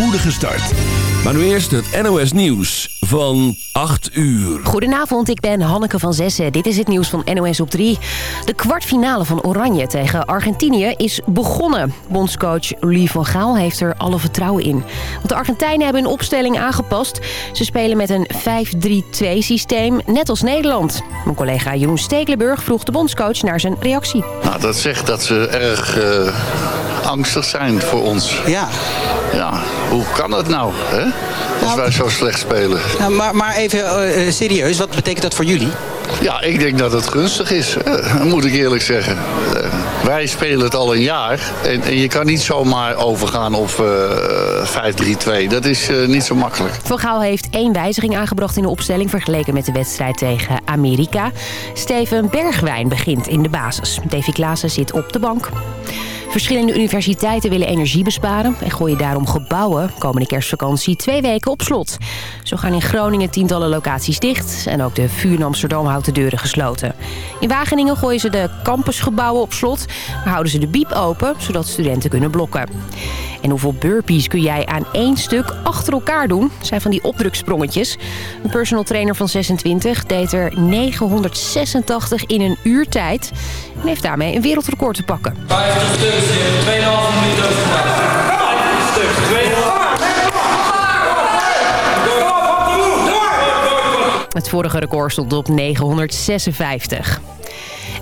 spoedige start. Maar nu eerst het NOS Nieuws van 8 uur. Goedenavond, ik ben Hanneke van Zessen. Dit is het nieuws van NOS op 3. De kwartfinale van Oranje tegen Argentinië is begonnen. Bondscoach Louis van Gaal heeft er alle vertrouwen in. Want de Argentijnen hebben hun opstelling aangepast. Ze spelen met een 5-3-2 systeem, net als Nederland. Mijn collega Jeroen Stekelenburg vroeg de bondscoach naar zijn reactie. Nou, dat zegt dat ze erg uh, angstig zijn voor ons. Ja. Ja, hoe kan dat nou, hè? Als wij zo slecht spelen. Nou, maar, maar even uh, serieus, wat betekent dat voor jullie? Ja, ik denk dat het gunstig is, uh, moet ik eerlijk zeggen. Uh, wij spelen het al een jaar en, en, je kan niet zomaar overgaan op 5-3-2. Dat is niet zo makkelijk. Van Gaal heeft één wijziging aangebracht in de opstelling... vergeleken met de wedstrijd tegen Amerika. Steven Bergwijn begint in de basis. Davy Klaassen zit op de bank. Verschillende universiteiten willen energie besparen... en gooien daarom gebouwen komende kerstvakantie twee weken op slot. Zo gaan in Groningen tientallen locaties dicht... en ook de VU in Amsterdam houdt de deuren gesloten. In Wageningen gooien ze de campusgebouwen op slot... maar houden ze de biep open, zodat studenten kunnen blokken. En hoeveel burpees kun jij aan één stuk achter elkaar doen? Zijn van die opdruksprongetjes. Een personal trainer van 26 deed er 986 in een uur tijd... en heeft daarmee een wereldrecord te pakken. 50 stuks in 2,5 minuten over stuk, 2,5 Het vorige record stond op 956.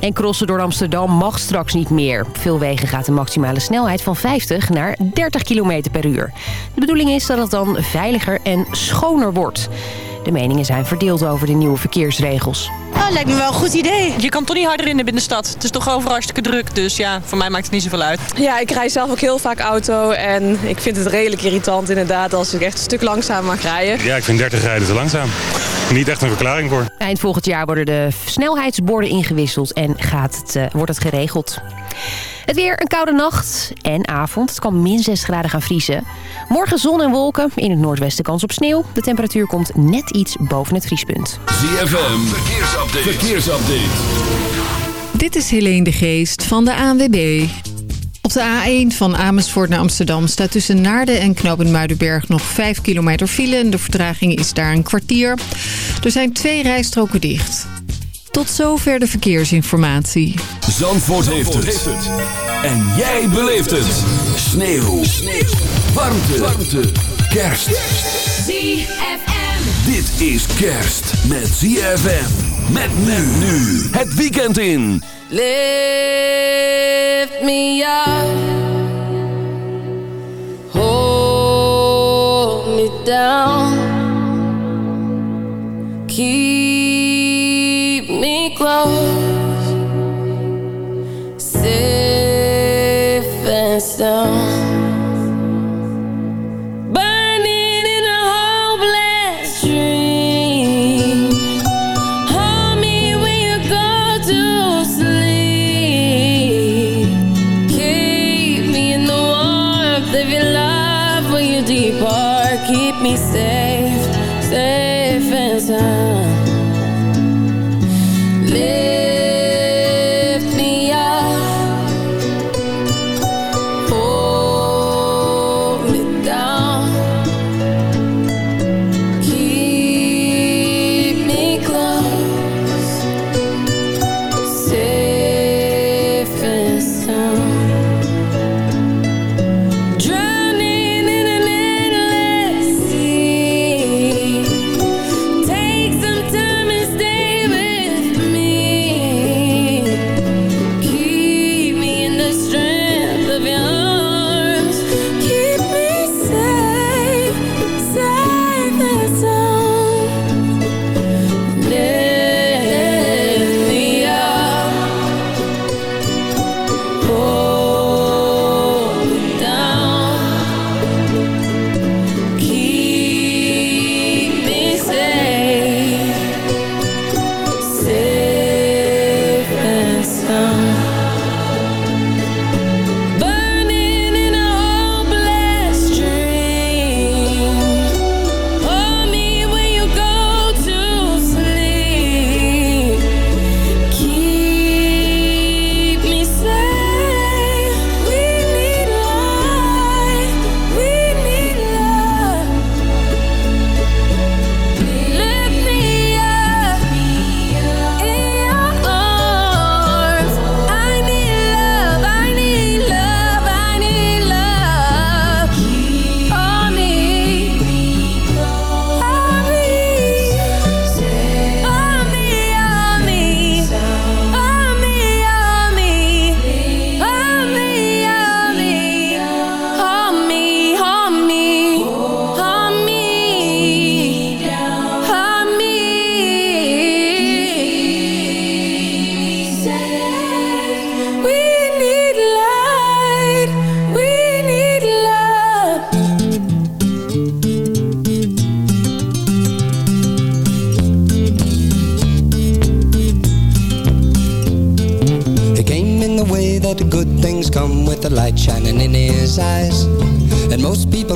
En crossen door Amsterdam mag straks niet meer. Op veel wegen gaat de maximale snelheid van 50 naar 30 km per uur. De bedoeling is dat het dan veiliger en schoner wordt. De meningen zijn verdeeld over de nieuwe verkeersregels. Oh, lijkt me wel een goed idee. Je kan toch niet harder in de binnenstad. Het is toch overal hartstikke druk. Dus ja, voor mij maakt het niet zoveel uit. Ja, ik rij zelf ook heel vaak auto. En ik vind het redelijk irritant inderdaad als ik echt een stuk langzaam mag rijden. Ja, ik vind 30 rijden te langzaam. Niet echt een verklaring voor. Eind volgend jaar worden de snelheidsborden ingewisseld en gaat het, uh, wordt het geregeld. Het weer, een koude nacht en avond. Het kan min 6 graden gaan vriezen. Morgen zon en wolken. In het noordwesten kans op sneeuw. De temperatuur komt net iets boven het vriespunt. ZFM, verkeersupdate. verkeersupdate. Dit is Helene de Geest van de ANWB. Op de A1 van Amersfoort naar Amsterdam staat tussen Naarden en Knopen Muidenberg nog 5 kilometer file. En de vertraging is daar een kwartier. Er zijn twee rijstroken dicht. Tot zover de verkeersinformatie. Zandvoort, Zandvoort heeft, het. En jij beleeft het. Sneeuw. Sneeuw. Warmte. Warmte. Kerst. ZFM. Dit is kerst met ZFM. Met men nu. Het weekend in. Lift me up. Hold me down. Keep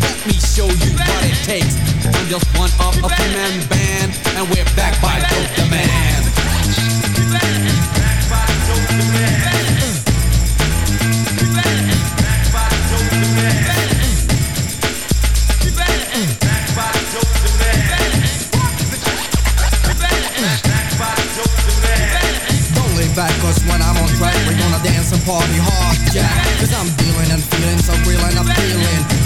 let me show you what it takes. I'm just one of a two-man band, and we're backed by Dope Demand. Don't lay back, by back by the man. Back cause when I'm on track, we're gonna dance and party hard, yeah. Cause I'm dealing and feeling so real and appealing. You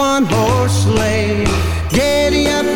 one horse sleigh. Giddy up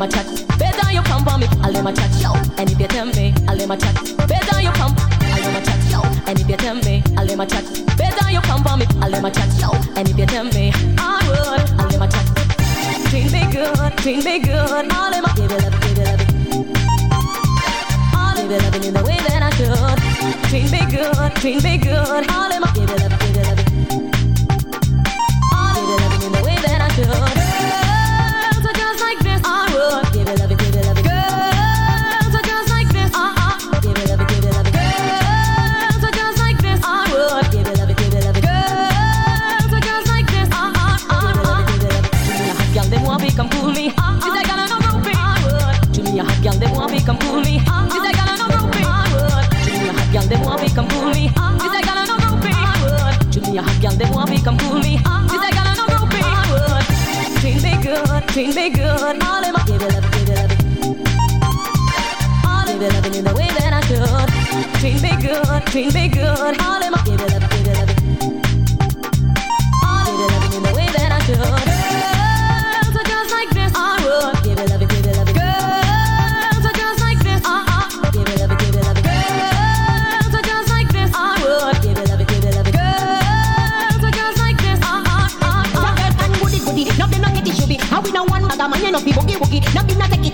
them chat. Better you come for me, I'll let my chat. Yo, and if you tell me, I'll let my chat. Better you come, I'll let my chat. Yo, and if you tell me, I'll let my chat. Better you come for me, I'll let my chat. Yo, and if you tell me, I would, I'll let my chat. Treat me good, treat me good. All them my give it up, give it up. All them a give it up in the way that I should. Treat me good, treat me good. All them my give it up, give it up. a hot girl, they want me, come cool me. Uh-huh. She's like, I don't groupie. Uh-huh. Treat me good, treat me good. All in my, give it up, give it up. All in my, give it loving in the way that I should. Treat me good, treat me good. All in my, give it up.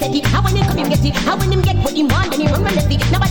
steady. How when he come, him get it. How when him get what he want, then he run relentlessly. Never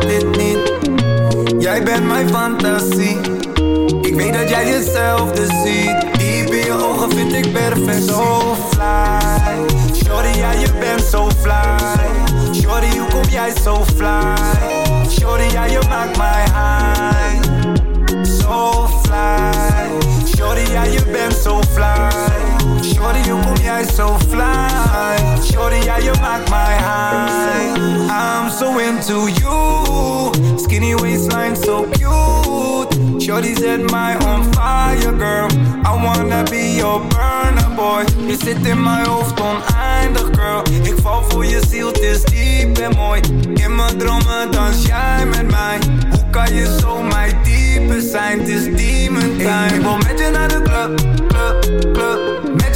dit niet? Jij bent mijn fantasie. Ik weet dat jij hetzelfde ziet. Diep in je ogen vind ik perfect. So fly. Shorty, ja, je bent zo fly. Shorty, hoe kom jij zo fly? Shorty, ja, je maakt mij high. So fly. Shorty, ja, je bent zo fly. Shorty, hoe kom jij zo fly? Shorty, ja, je maakt mij high. I'm so into you. Skinny waistline, so cute. Shorty set my on fire, girl. I wanna be your burner, boy. Je zit in mijn hoofd oneindig, girl. Ik val voor je ziel, het is diep en mooi. In mijn dromen dans jij met mij. Hoe kan je zo mijn type zijn? Het is demon time. Ik wil met je naar de club, club, club. Met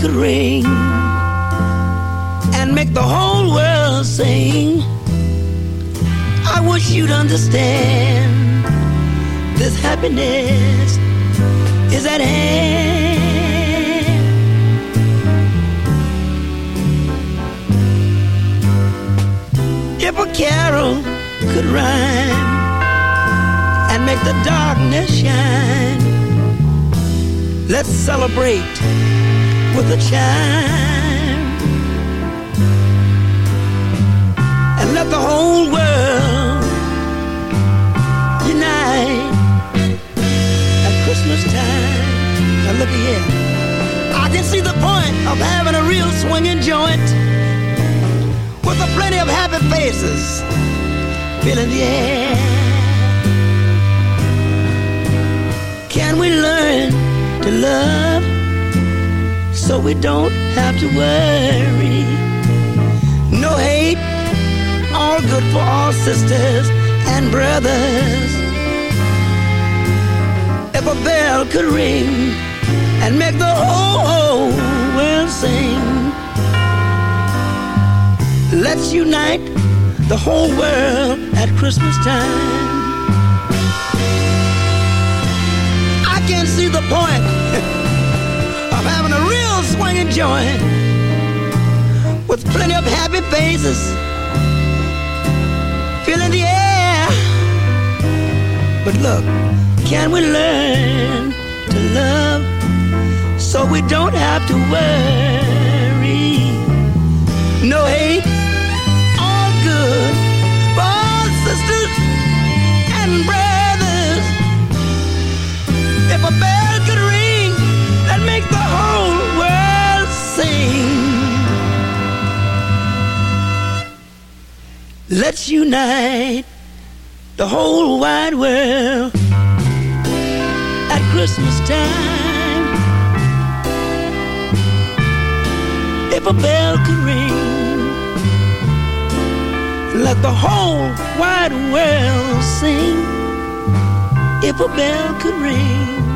Could ring and make the whole world sing, I wish you'd understand this happiness is at hand. If a carol could rhyme and make the darkness shine, let's celebrate with a chime and let the whole world unite at Christmas time. Now look here, I can see the point of having a real swinging joint with a plenty of happy faces filling the air. Can we learn to love so we don't have to worry? No hate, all good for all sisters and brothers. If a bell could ring and make the whole world sing, let's unite the whole world at Christmas time. I can see the point of having a real swinging joint with plenty of happy faces filling the air. But look, can we learn to love so we don't have to worry? No hate, let's unite the whole wide world at Christmas time. If a bell could ring, let the whole wide world sing. If a bell could ring.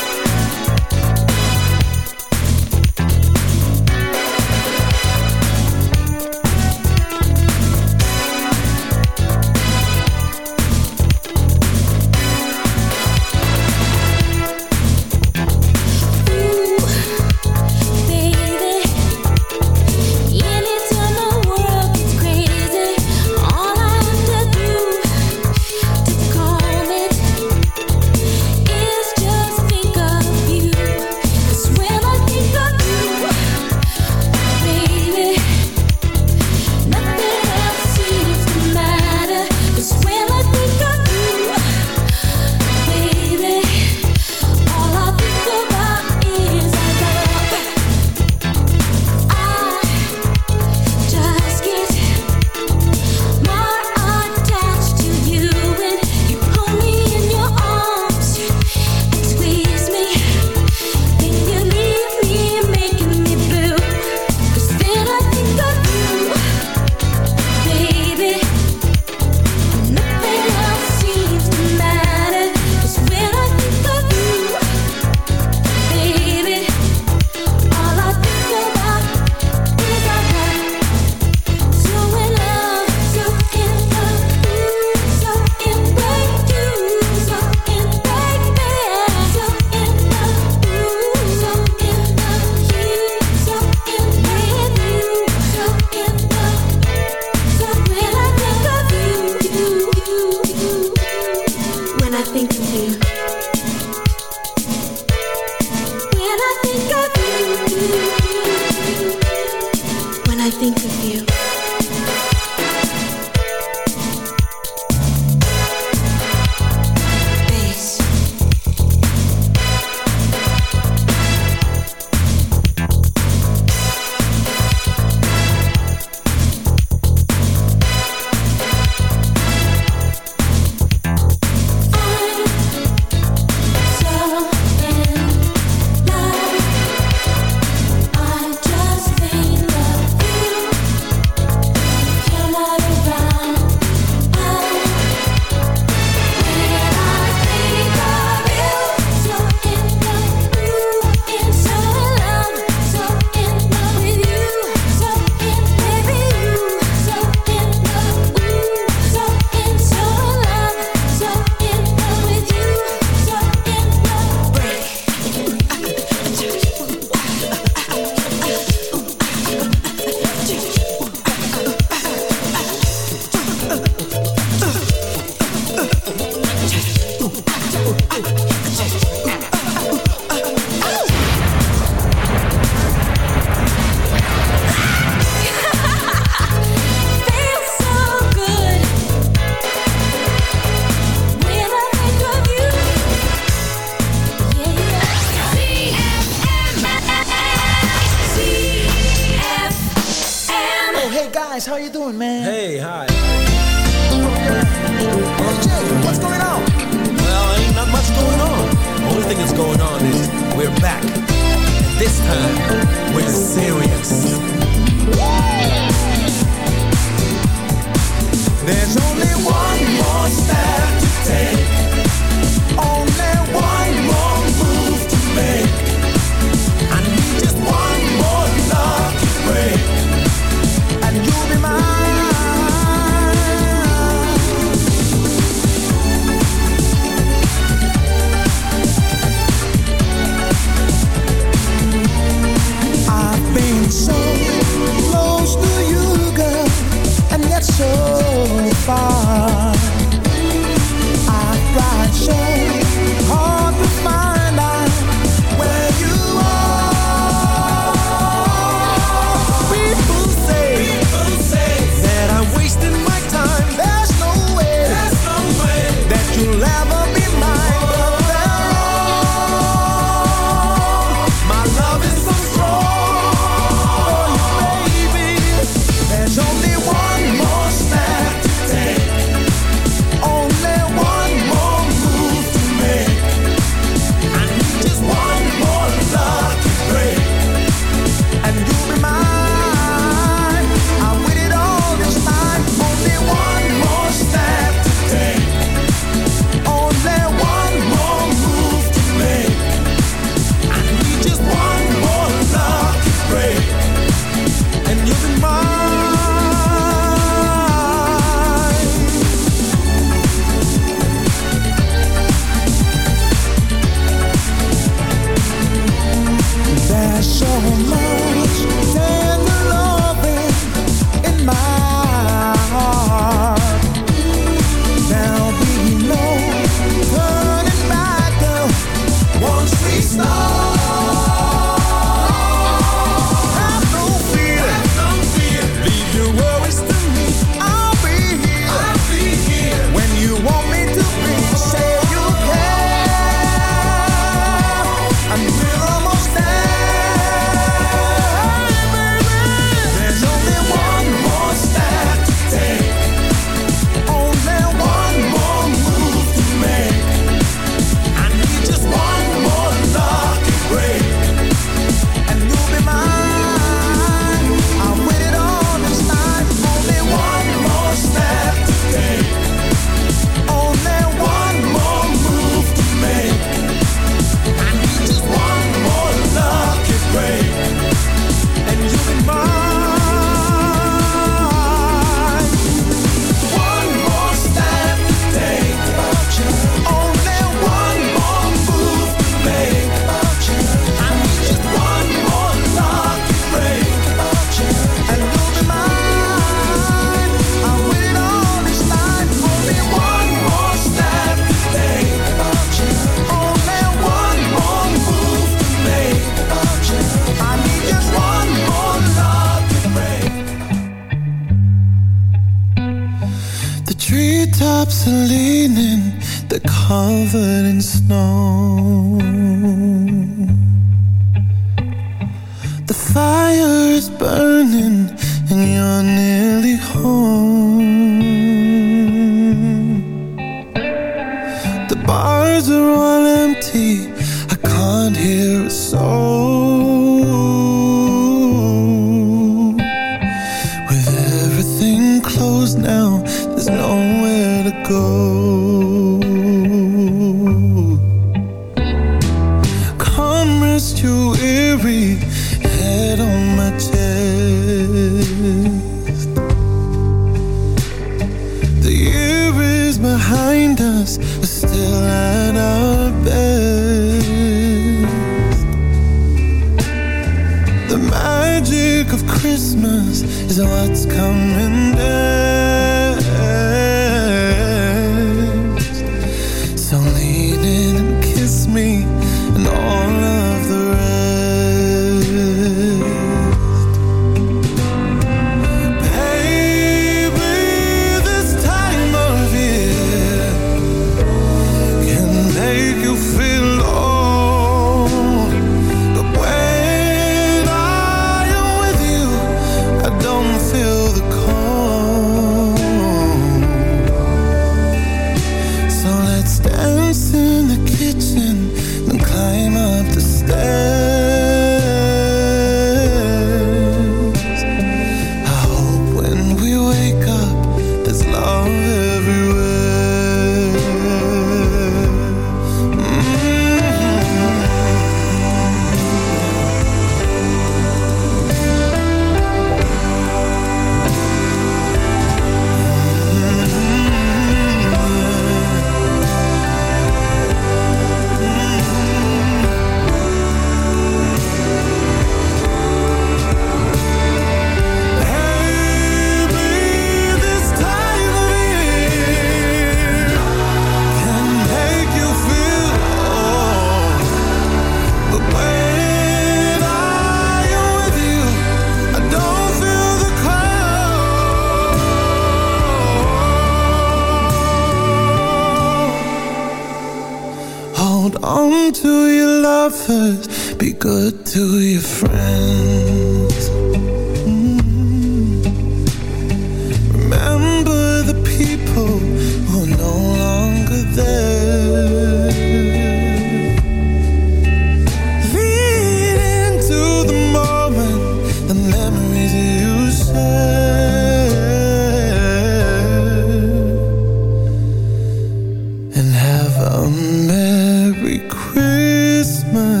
Christmas